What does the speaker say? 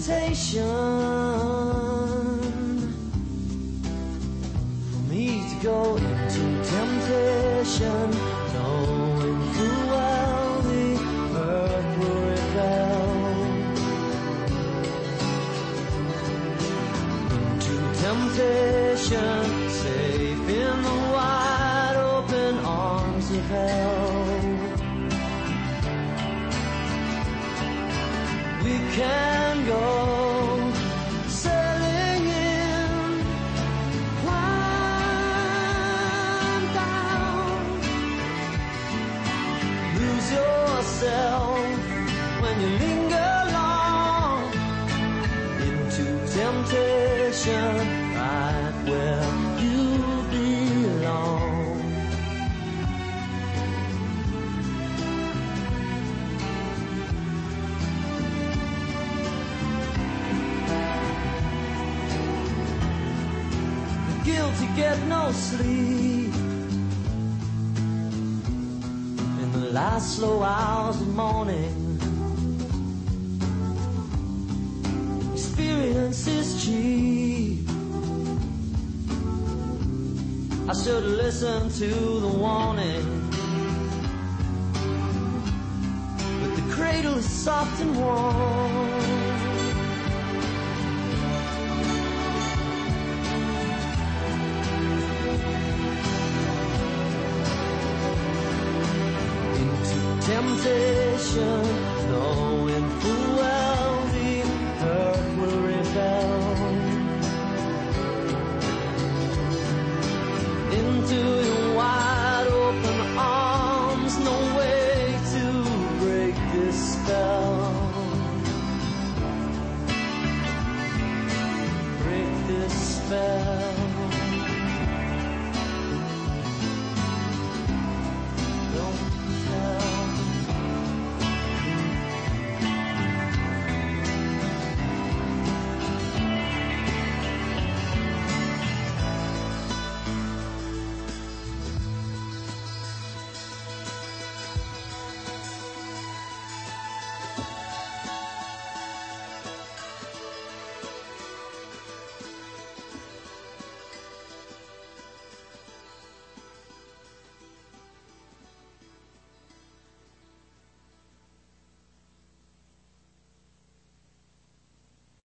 for me to go into temptation, knowing full well the earth will rebel. Into temptation, safe in the wide open arms of hell. we can when you linger long into temptation, right where you belong. guilty get no sleep in the last slow hours of morning. I should listen to the warning. But the cradle is soft and warm. temptation. No. spell.